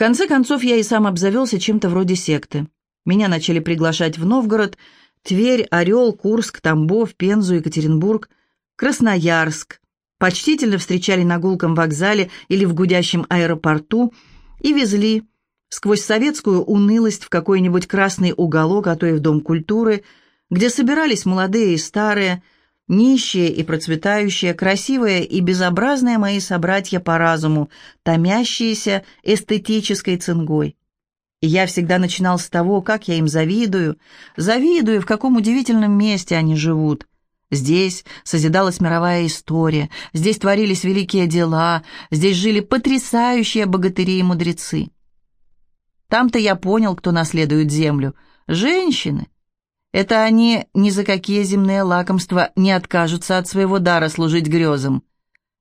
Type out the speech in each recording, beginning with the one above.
конце концов, я и сам обзавелся чем-то вроде секты. Меня начали приглашать в Новгород, Тверь, Орел, Курск, Тамбов, Пензу, Екатеринбург, Красноярск. Почтительно встречали на гулком вокзале или в гудящем аэропорту и везли сквозь советскую унылость в какой-нибудь красный уголок, а то и в Дом культуры, где собирались молодые и старые, нищие и процветающие, красивые и безобразные мои собратья по разуму, томящиеся эстетической цингой. И я всегда начинал с того, как я им завидую, завидую, в каком удивительном месте они живут. Здесь созидалась мировая история, здесь творились великие дела, здесь жили потрясающие богатыри и мудрецы. Там-то я понял, кто наследует землю. Женщины. Это они ни за какие земные лакомства не откажутся от своего дара служить грезам.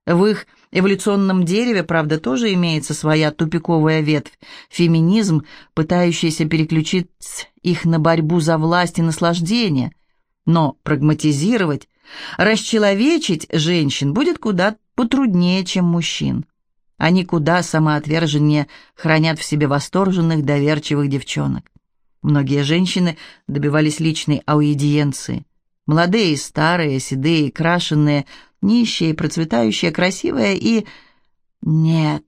В их эволюционном дереве, правда, тоже имеется своя тупиковая ветвь, феминизм, пытающийся переключить их на борьбу за власть и наслаждение. Но прагматизировать, расчеловечить женщин будет куда потруднее, чем мужчин. Они куда самоотверженнее хранят в себе восторженных, доверчивых девчонок. Многие женщины добивались личной аудиенции. Молодые старые, седые и крашенные, нищие процветающие, красивые и... Нет,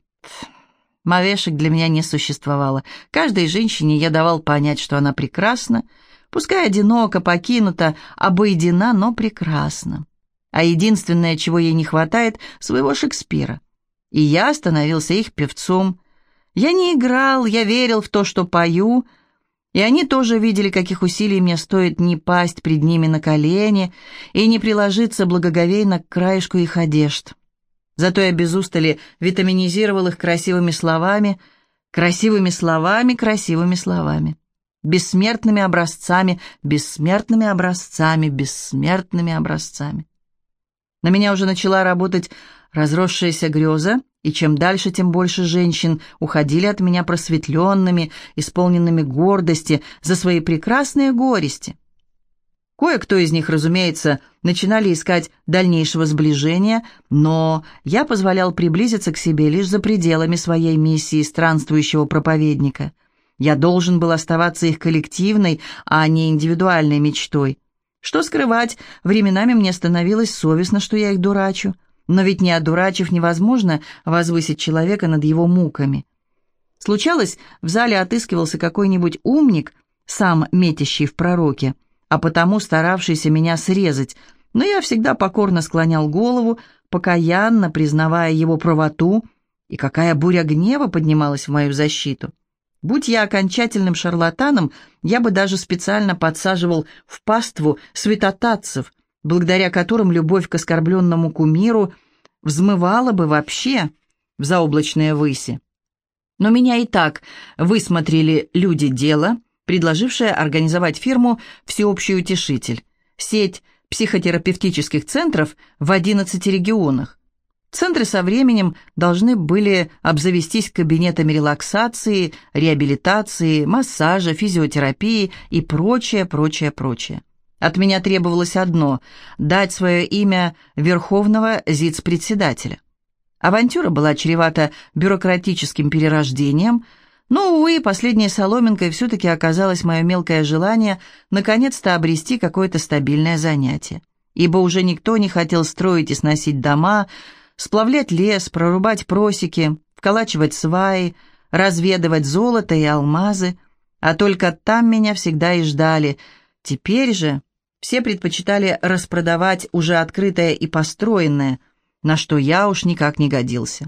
мовешек для меня не существовало. Каждой женщине я давал понять, что она прекрасна, пускай одиноко, покинута, обойдена, но прекрасна. А единственное, чего ей не хватает, своего Шекспира — и я становился их певцом. Я не играл, я верил в то, что пою, и они тоже видели, каких усилий мне стоит не пасть пред ними на колени и не приложиться благоговейно к краешку их одежд. Зато я без устали витаминизировал их красивыми словами, красивыми словами, красивыми словами, бессмертными образцами, бессмертными образцами, бессмертными образцами. На меня уже начала работать разросшаяся греза, и чем дальше, тем больше женщин уходили от меня просветленными, исполненными гордости за свои прекрасные горести. Кое-кто из них, разумеется, начинали искать дальнейшего сближения, но я позволял приблизиться к себе лишь за пределами своей миссии странствующего проповедника. Я должен был оставаться их коллективной, а не индивидуальной мечтой. Что скрывать, временами мне становилось совестно, что я их дурачу. Но ведь не одурачив невозможно возвысить человека над его муками. Случалось, в зале отыскивался какой-нибудь умник, сам метящий в пророке, а потому старавшийся меня срезать, но я всегда покорно склонял голову, покаянно признавая его правоту, и какая буря гнева поднималась в мою защиту. Будь я окончательным шарлатаном, я бы даже специально подсаживал в паству святотатцев, благодаря которым любовь к оскорбленному кумиру взмывала бы вообще в заоблачные выси. Но меня и так высмотрели люди дела, предложившие организовать фирму «Всеобщий утешитель», сеть психотерапевтических центров в 11 регионах, Центры со временем должны были обзавестись кабинетами релаксации, реабилитации, массажа, физиотерапии и прочее, прочее, прочее. От меня требовалось одно – дать свое имя верховного ЗИЦ-председателя. Авантюра была чревата бюрократическим перерождением, но, увы, последней соломинкой все-таки оказалось мое мелкое желание наконец-то обрести какое-то стабильное занятие. Ибо уже никто не хотел строить и сносить дома – сплавлять лес, прорубать просеки, вколачивать сваи, разведывать золото и алмазы, а только там меня всегда и ждали. Теперь же все предпочитали распродавать уже открытое и построенное, на что я уж никак не годился.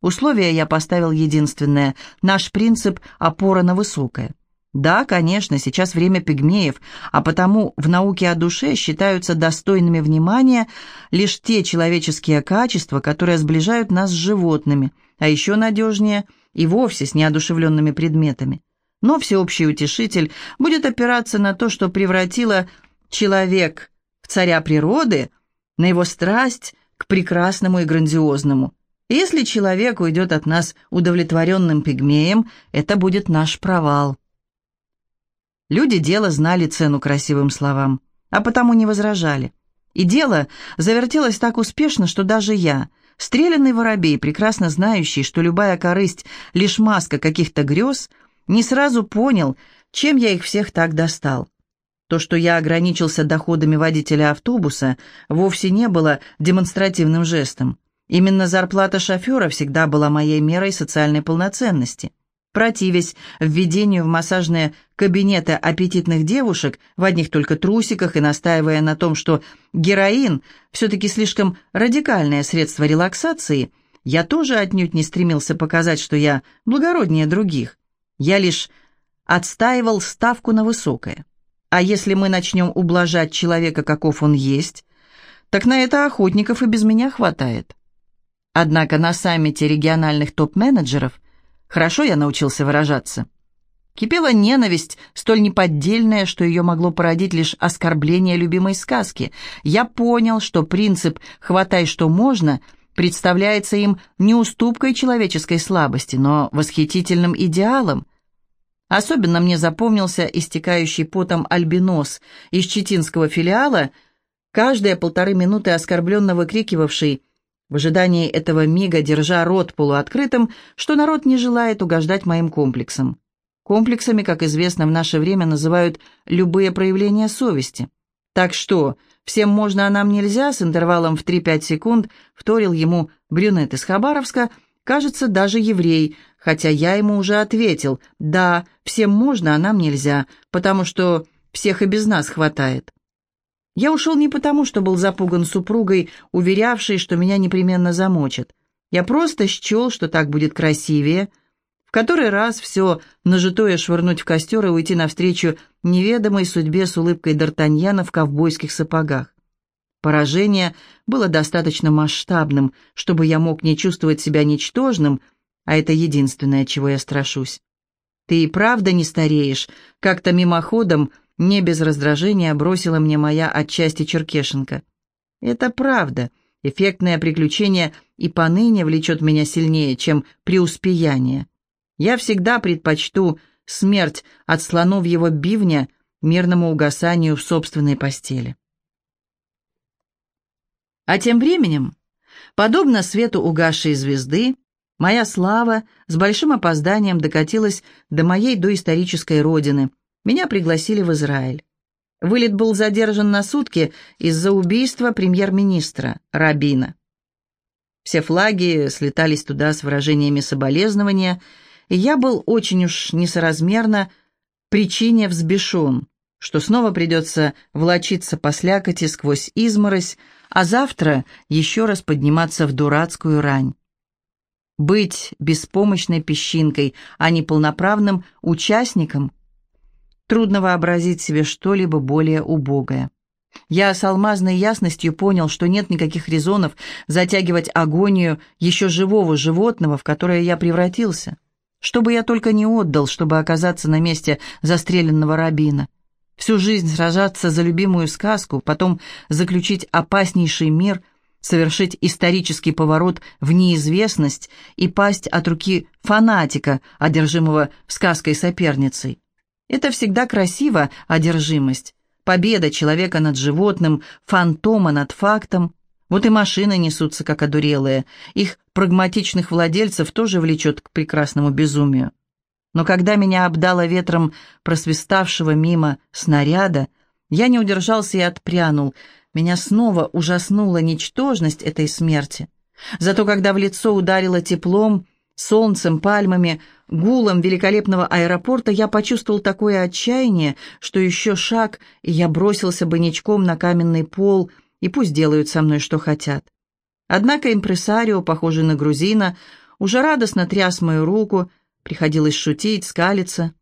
Условие я поставил единственное – наш принцип «опора на высокое». Да, конечно, сейчас время пигмеев, а потому в науке о душе считаются достойными внимания лишь те человеческие качества, которые сближают нас с животными, а еще надежнее и вовсе с неодушевленными предметами. Но всеобщий утешитель будет опираться на то, что превратило человек в царя природы, на его страсть к прекрасному и грандиозному. если человек уйдет от нас удовлетворенным пигмеем, это будет наш провал. Люди дела знали цену красивым словам, а потому не возражали. И дело завертелось так успешно, что даже я, Стрелянный воробей, прекрасно знающий, что любая корысть — лишь маска каких-то грез, не сразу понял, чем я их всех так достал. То, что я ограничился доходами водителя автобуса, вовсе не было демонстративным жестом. Именно зарплата шофера всегда была моей мерой социальной полноценности. Противясь введению в массажные кабинеты аппетитных девушек в одних только трусиках и настаивая на том, что героин все-таки слишком радикальное средство релаксации, я тоже отнюдь не стремился показать, что я благороднее других. Я лишь отстаивал ставку на высокое. А если мы начнем ублажать человека, каков он есть, так на это охотников и без меня хватает. Однако на саммите региональных топ-менеджеров хорошо я научился выражаться. Кипела ненависть, столь неподдельная, что ее могло породить лишь оскорбление любимой сказки. Я понял, что принцип «хватай, что можно» представляется им не уступкой человеческой слабости, но восхитительным идеалом. Особенно мне запомнился истекающий потом альбинос из читинского филиала, каждые полторы минуты оскорбленно выкрикивавший в ожидании этого мига, держа рот полуоткрытым, что народ не желает угождать моим комплексам. Комплексами, как известно, в наше время называют любые проявления совести. Так что, всем можно, а нам нельзя, с интервалом в 3-5 секунд вторил ему брюнет из Хабаровска, кажется, даже еврей, хотя я ему уже ответил, да, всем можно, а нам нельзя, потому что всех и без нас хватает. Я ушел не потому, что был запуган супругой, уверявшей, что меня непременно замочат. Я просто счел, что так будет красивее. В который раз все нажитое швырнуть в костер и уйти навстречу неведомой судьбе с улыбкой Д'Артаньяна в ковбойских сапогах. Поражение было достаточно масштабным, чтобы я мог не чувствовать себя ничтожным, а это единственное, чего я страшусь. «Ты и правда не стареешь», — как-то мимоходом — не без раздражения бросила мне моя отчасти Черкешенко. Это правда. Эффектное приключение и поныне влечет меня сильнее, чем преуспеяние. Я всегда предпочту смерть от слоновьего бивня мирному угасанию в собственной постели. А тем временем, подобно свету угасшей звезды, моя слава с большим опозданием докатилась до моей доисторической родины – меня пригласили в Израиль. Вылет был задержан на сутки из-за убийства премьер-министра Рабина. Все флаги слетались туда с выражениями соболезнования, и я был очень уж несоразмерно причине взбешен, что снова придется влочиться по слякоти сквозь изморозь, а завтра еще раз подниматься в дурацкую рань. Быть беспомощной песчинкой, а не полноправным участником – Трудно вообразить себе что-либо более убогое. Я с алмазной ясностью понял, что нет никаких резонов затягивать агонию еще живого животного, в которое я превратился. Что бы я только не отдал, чтобы оказаться на месте застреленного рабина. Всю жизнь сражаться за любимую сказку, потом заключить опаснейший мир, совершить исторический поворот в неизвестность и пасть от руки фанатика, одержимого сказкой соперницей. Это всегда красиво, одержимость. Победа человека над животным, фантома над фактом. Вот и машины несутся, как одурелые. Их прагматичных владельцев тоже влечет к прекрасному безумию. Но когда меня обдало ветром просвиставшего мимо снаряда, я не удержался и отпрянул. Меня снова ужаснула ничтожность этой смерти. Зато когда в лицо ударило теплом, солнцем, пальмами, гулом великолепного аэропорта я почувствовал такое отчаяние, что еще шаг, и я бросился бы ничком на каменный пол, и пусть делают со мной, что хотят. Однако импресарио, похожий на грузина, уже радостно тряс мою руку, приходилось шутить, скалиться.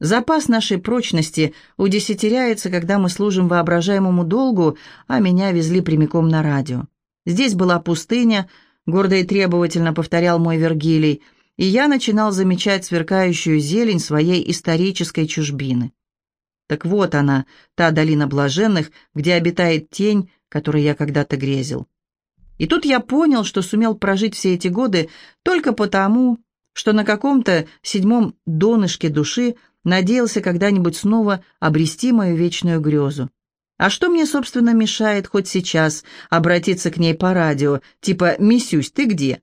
Запас нашей прочности удесятеряется, когда мы служим воображаемому долгу, а меня везли прямиком на радио. Здесь была пустыня, гордо и требовательно повторял мой Вергилий, и я начинал замечать сверкающую зелень своей исторической чужбины. Так вот она, та долина блаженных, где обитает тень, которой я когда-то грезил. И тут я понял, что сумел прожить все эти годы только потому, что на каком-то седьмом донышке души надеялся когда-нибудь снова обрести мою вечную грезу. А что мне, собственно, мешает хоть сейчас обратиться к ней по радио, типа «Мисюсь, ты где?»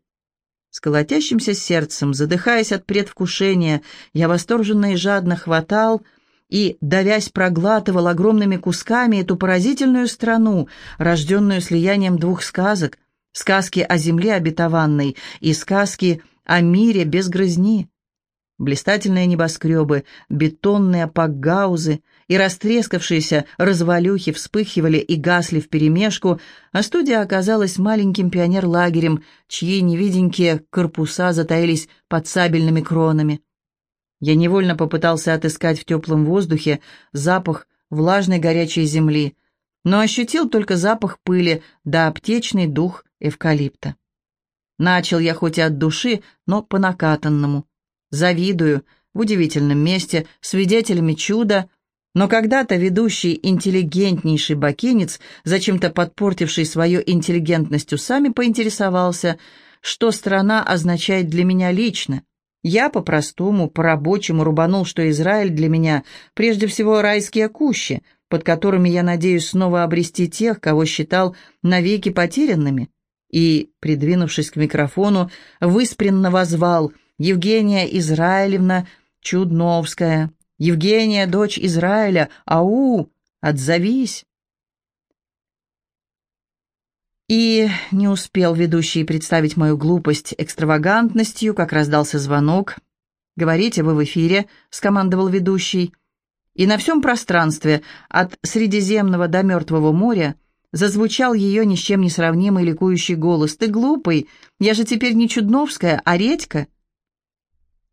С колотящимся сердцем, задыхаясь от предвкушения, я восторженно и жадно хватал и, давясь, проглатывал огромными кусками эту поразительную страну, рожденную слиянием двух сказок, сказки о земле обетованной и сказки о мире без грызни. Блистательные небоскребы, бетонные пакгаузы — и растрескавшиеся развалюхи вспыхивали и гасли вперемешку, а студия оказалась маленьким пионерлагерем, чьи невиденькие корпуса затаились под сабельными кронами. Я невольно попытался отыскать в теплом воздухе запах влажной горячей земли, но ощутил только запах пыли да аптечный дух эвкалипта. Начал я хоть и от души, но по накатанному. Завидую, в удивительном месте, свидетелями чуда, но когда-то ведущий интеллигентнейший бакинец, зачем-то подпортивший свою интеллигентность усами, поинтересовался, что страна означает для меня лично. Я по-простому, по-рабочему рубанул, что Израиль для меня прежде всего райские кущи, под которыми я надеюсь снова обрести тех, кого считал навеки потерянными. И, придвинувшись к микрофону, выспренно возвал «Евгения Израилевна Чудновская». Евгения, дочь Израиля, ау, отзовись!» И не успел ведущий представить мою глупость экстравагантностью, как раздался звонок. «Говорите, вы в эфире», — скомандовал ведущий. И на всем пространстве, от Средиземного до Мертвого моря, зазвучал ее ни с чем не сравнимый ликующий голос. «Ты глупый! Я же теперь не Чудновская, а Редька!»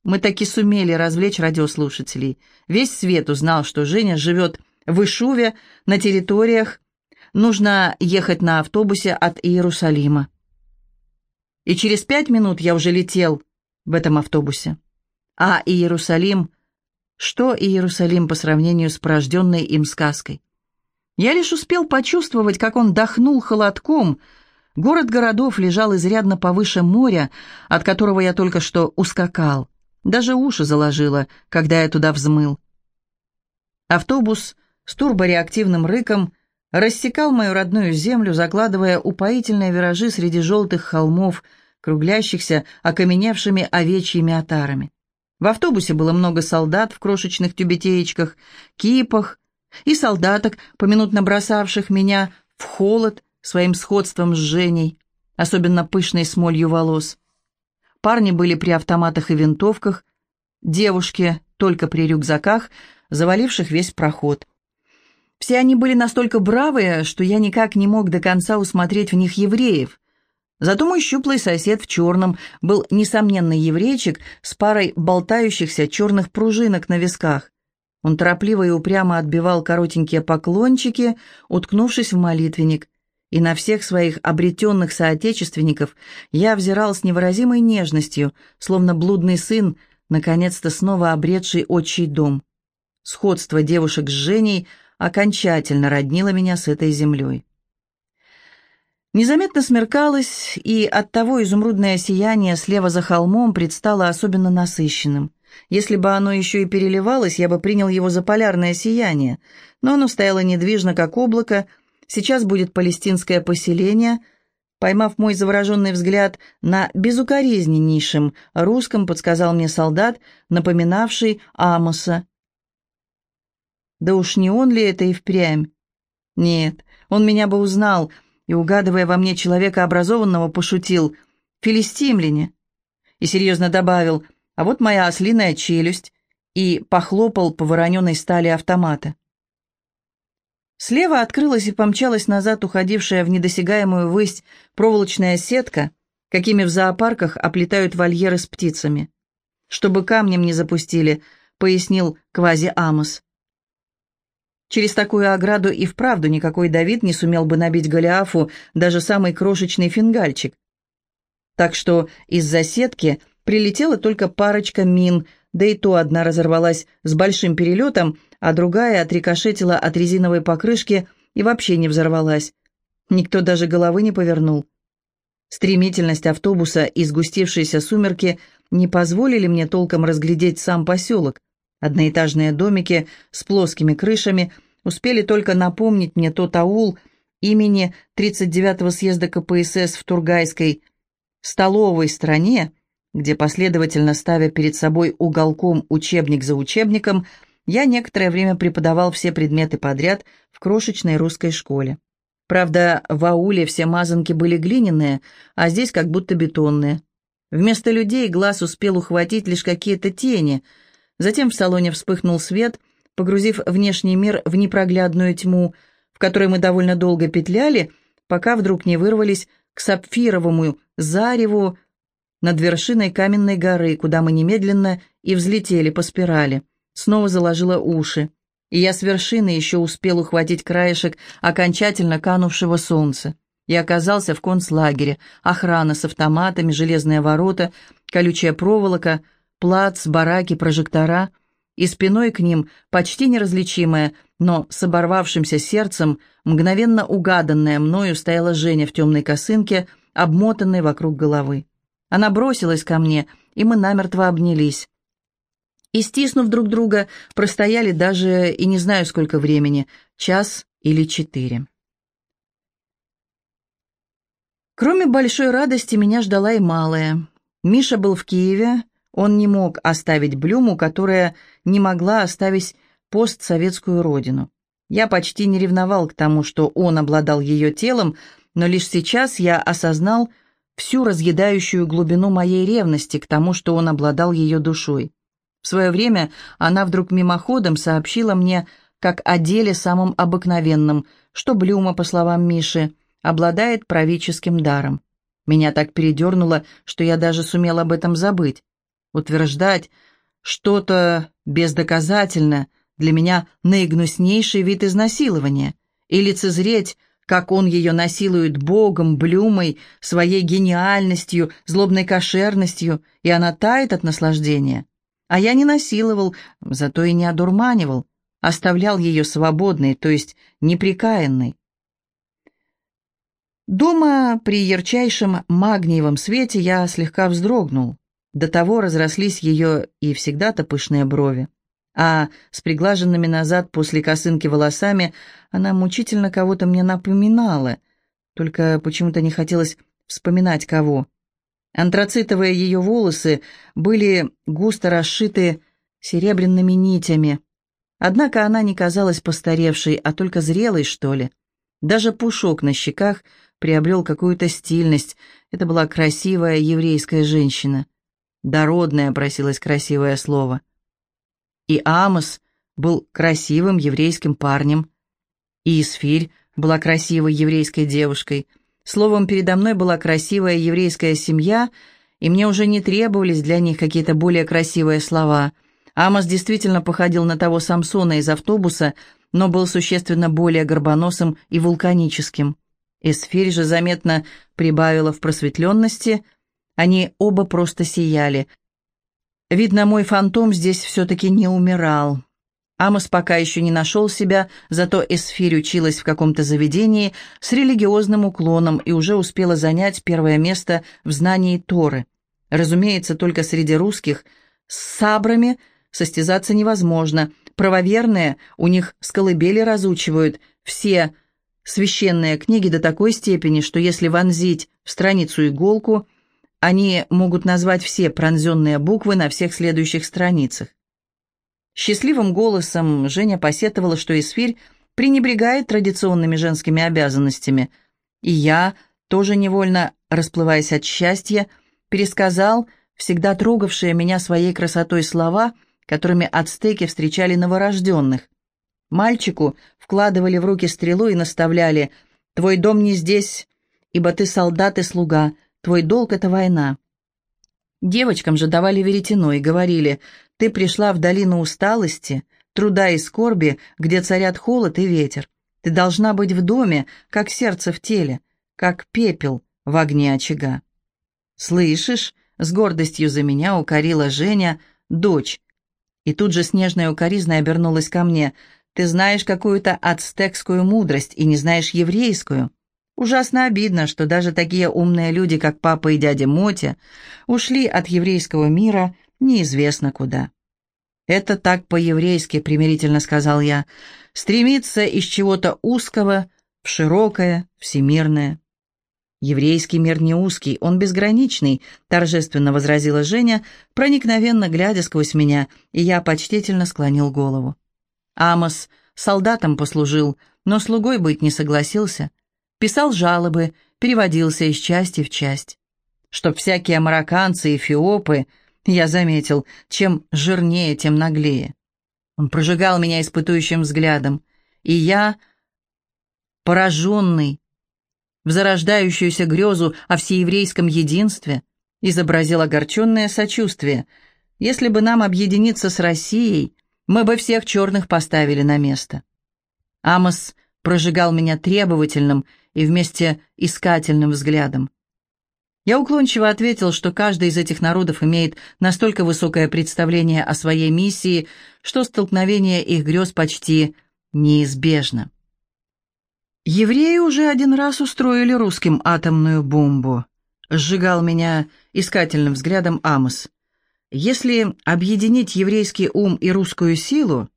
Мы таки сумели развлечь радиослушателей. Весь свет узнал, что Женя живет в Ишуве, на территориях. Нужно ехать на автобусе от Иерусалима. И через пять минут я уже летел в этом автобусе. А Иерусалим... Что Иерусалим по сравнению с порожденной им сказкой? Я лишь успел почувствовать, как он дохнул холодком. Город городов лежал изрядно повыше моря, от которого я только что ускакал. Даже уши заложило, когда я туда взмыл. Автобус с турбореактивным рыком рассекал мою родную землю, закладывая упоительные виражи среди желтых холмов, круглящихся окаменевшими овечьими отарами. В автобусе было много солдат в крошечных тюбетеечках, кипах и солдаток, поминутно бросавших меня в холод своим сходством с Женей, особенно пышной смолью волос. Парни были при автоматах и винтовках, девушки только при рюкзаках, заваливших весь проход. Все они были настолько бравые, что я никак не мог до конца усмотреть в них евреев. Зато мой щуплый сосед в черном был несомненный еврейчик с парой болтающихся черных пружинок на висках. Он торопливо и упрямо отбивал коротенькие поклончики, уткнувшись в молитвенник и на всех своих обретенных соотечественников я взирал с невыразимой нежностью, словно блудный сын, наконец-то снова обретший отчий дом. Сходство девушек с Женей окончательно роднило меня с этой землей. Незаметно смеркалось, и оттого изумрудное сияние слева за холмом предстало особенно насыщенным. Если бы оно еще и переливалось, я бы принял его за полярное сияние, но оно стояло недвижно, как облако, Сейчас будет палестинское поселение. Поймав мой завороженный взгляд на безукоризненнейшем русском, подсказал мне солдат, напоминавший Амоса. Да уж не он ли это и впрямь? Нет, он меня бы узнал, и, угадывая во мне человека образованного, пошутил «Филистимляне!» и серьезно добавил «А вот моя ослиная челюсть!» и похлопал по вороненой стали автомата. Слева открылась и помчалась назад уходившая в недосягаемую высь проволочная сетка, какими в зоопарках оплетают вольеры с птицами. «Чтобы камнем не запустили», — пояснил квази Амос. Через такую ограду и вправду никакой Давид не сумел бы набить Голиафу даже самый крошечный фингальчик. Так что из-за сетки прилетела только парочка мин, да и то одна разорвалась с большим перелетом, а другая отрикошетила от резиновой покрышки и вообще не взорвалась. Никто даже головы не повернул. Стремительность автобуса и сгустившиеся сумерки не позволили мне толком разглядеть сам поселок. Одноэтажные домики с плоскими крышами, успели только напомнить мне тот аул имени 39-го съезда КПСС в Тургайской столовой стране, где, последовательно ставя перед собой уголком учебник за учебником, я некоторое время преподавал все предметы подряд в крошечной русской школе. Правда, в ауле все мазанки были глиняные, а здесь как будто бетонные. Вместо людей глаз успел ухватить лишь какие-то тени. Затем в салоне вспыхнул свет, погрузив внешний мир в непроглядную тьму, в которой мы довольно долго петляли, пока вдруг не вырвались к сапфировому зареву над вершиной каменной горы, куда мы немедленно и взлетели по спирали. Снова заложила уши и я с вершины еще успел ухватить краешек окончательно канувшего солнца. И оказался в концлагере, охрана с автоматами, железные ворота, колючая проволока, плац, бараки, прожектора, и спиной к ним, почти неразличимая, но с оборвавшимся сердцем, мгновенно угаданная мною, стояла Женя в темной косынке, обмотанной вокруг головы. Она бросилась ко мне, и мы намертво обнялись и, стиснув друг друга, простояли даже и не знаю сколько времени, час или четыре. Кроме большой радости меня ждала и малая. Миша был в Киеве, он не мог оставить Блюму, которая не могла оставить постсоветскую родину. Я почти не ревновал к тому, что он обладал ее телом, но лишь сейчас я осознал всю разъедающую глубину моей ревности к тому, что он обладал ее душой. В свое время она вдруг мимоходом сообщила мне, как о деле самом обыкновенном, что Блюма, по словам Миши, обладает правительским даром. Меня так передернуло, что я даже сумел об этом забыть. Утверждать что-то бездоказательно для меня наигнуснейший вид изнасилования, и лицезреть, как он ее насилует Богом, Блюмой, своей гениальностью, злобной кошерностью, и она тает от наслаждения. А я не насиловал, зато и не одурманивал, оставлял ее свободной, то есть неприкаянной. Дома при ярчайшем магниевом свете я слегка вздрогнул. До того разрослись ее и всегда-то пышные брови. А с приглаженными назад после косынки волосами она мучительно кого-то мне напоминала, только почему-то не хотелось вспоминать кого. Антрацитовые ее волосы были густо расшиты серебряными нитями. Однако она не казалась постаревшей, а только зрелой, что ли. Даже пушок на щеках приобрел какую-то стильность. Это была красивая еврейская женщина. Дородная, просилось красивое слово. И Амос был красивым еврейским парнем. И Исфирь была красивой еврейской девушкой — Словом, передо мной была красивая еврейская семья, и мне уже не требовались для них какие-то более красивые слова. Амос действительно походил на того Самсона из автобуса, но был существенно более горбоносым и вулканическим. Эсфирь же заметно прибавила в просветленности. Они оба просто сияли. Видно, мой фантом здесь все-таки не умирал. Амос пока еще не нашел себя, зато Эсфирь училась в каком-то заведении с религиозным уклоном и уже успела занять первое место в знании Торы. Разумеется, только среди русских с сабрами состязаться невозможно. Правоверные у них с колыбели разучивают все священные книги до такой степени, что если вонзить в страницу иголку, они могут назвать все пронзенные буквы на всех следующих страницах. Счастливым голосом Женя посетовала, что Исфирь пренебрегает традиционными женскими обязанностями, и я, тоже невольно расплываясь от счастья, пересказал всегда трогавшие меня своей красотой слова, которыми ацтеки встречали новорожденных. Мальчику вкладывали в руки стрелу и наставляли «Твой дом не здесь, ибо ты солдат и слуга, твой долг — это война». Девочкам же давали веретено и говорили ты пришла в долину усталости, труда и скорби, где царят холод и ветер. Ты должна быть в доме, как сердце в теле, как пепел в огне очага. «Слышишь?» — с гордостью за меня укорила Женя, дочь. И тут же снежная укоризна обернулась ко мне. «Ты знаешь какую-то ацтекскую мудрость и не знаешь еврейскую». Ужасно обидно, что даже такие умные люди, как папа и дядя Мотя, ушли от еврейского мира неизвестно куда. «Это так по-еврейски», — примирительно сказал я. «Стремиться из чего-то узкого в широкое, всемирное». «Еврейский мир не узкий, он безграничный», — торжественно возразила Женя, проникновенно глядя сквозь меня, и я почтительно склонил голову. Амос солдатом послужил, но слугой быть не согласился. Писал жалобы, переводился из части в часть. Чтоб всякие марокканцы, эфиопы, я заметил, чем жирнее, тем наглее. Он прожигал меня испытующим взглядом, и я, пораженный, в зарождающуюся грезу о всееврейском единстве, изобразил огорченное сочувствие. Если бы нам объединиться с Россией, мы бы всех черных поставили на место. Амос прожигал меня требовательным и вместе искательным взглядом. Я уклончиво ответил, что каждый из этих народов имеет настолько высокое представление о своей миссии, что столкновение их грез почти неизбежно. Евреи уже один раз устроили русским атомную бомбу. Сжигал меня искательным взглядом Амос. Если объединить еврейский ум и русскую силу...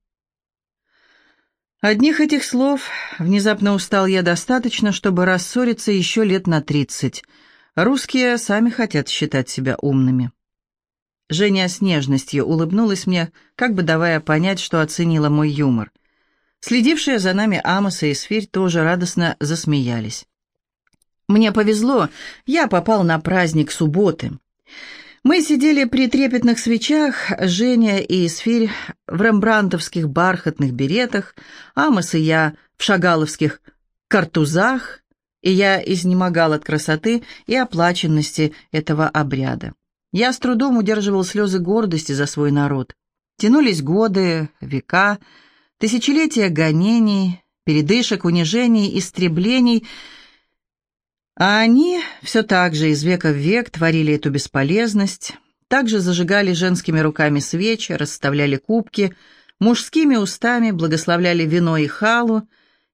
Одних этих слов внезапно устал я достаточно, чтобы рассориться еще лет на тридцать. Русские сами хотят считать себя умными. Женя с нежностью улыбнулась мне, как бы давая понять, что оценила мой юмор — Следившие за нами Амоса и Сфирь тоже радостно засмеялись. Мне повезло, я попал на праздник субботы. Мы сидели при трепетных свечах, Женя и Сфирь в рембрантовских бархатных беретах, Амос и я в шагаловских картузах, и я изнемогал от красоты и оплаченности этого обряда. Я с трудом удерживал слезы гордости за свой народ. Тянулись годы, века, Тысячелетия гонений, передышек, унижений, истреблений, а они все так же из века в век творили эту бесполезность, также зажигали женскими руками свечи, расставляли кубки, мужскими устами благословляли вино и халу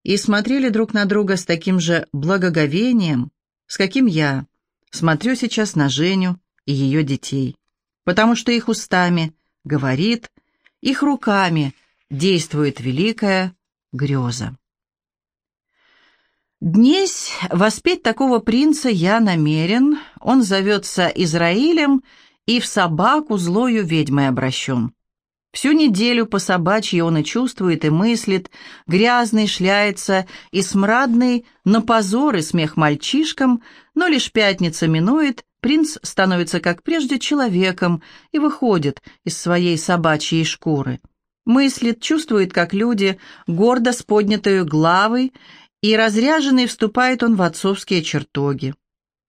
и смотрели друг на друга с таким же благоговением, с каким я смотрю сейчас на Женю и ее детей, потому что их устами говорит, их руками действует великая греза. Днесь воспеть такого принца я намерен, он зовется Израилем и в собаку злою ведьмой обращен. Всю неделю по собачьи он и чувствует, и мыслит, грязный шляется и смрадный, на позор и смех мальчишкам, но лишь пятница минует, принц становится, как прежде, человеком и выходит из своей собачьей шкуры. Мыслит, чувствует, как люди, гордо с поднятой главой, и разряженный вступает он в отцовские чертоги.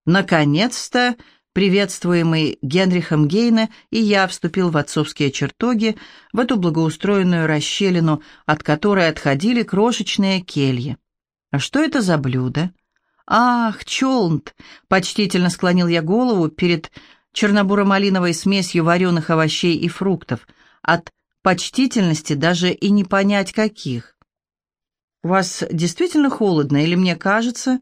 Наконец-то, приветствуемый Генрихом Гейне, и я вступил в отцовские чертоги, в эту благоустроенную расщелину, от которой отходили крошечные кельи. А что это за блюдо? «Ах, челнт!» — почтительно склонил я голову перед чернобуро-малиновой смесью вареных овощей и фруктов, от почтительности даже и не понять каких. «У вас действительно холодно или мне кажется?»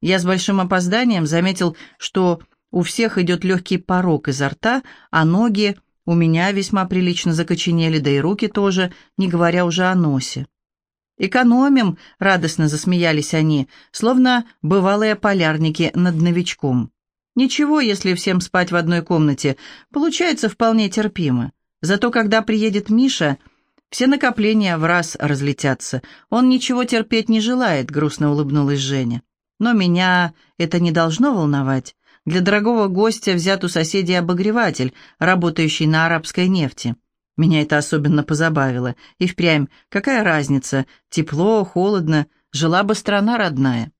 Я с большим опозданием заметил, что у всех идет легкий порог изо рта, а ноги у меня весьма прилично закоченели, да и руки тоже, не говоря уже о носе. «Экономим!» — радостно засмеялись они, словно бывалые полярники над новичком. «Ничего, если всем спать в одной комнате, получается вполне терпимо. Зато когда приедет Миша, все накопления в раз разлетятся. Он ничего терпеть не желает, грустно улыбнулась Женя. Но меня это не должно волновать. Для дорогого гостя взят у соседей обогреватель, работающий на арабской нефти. Меня это особенно позабавило. И впрямь, какая разница, тепло, холодно, жила бы страна родная.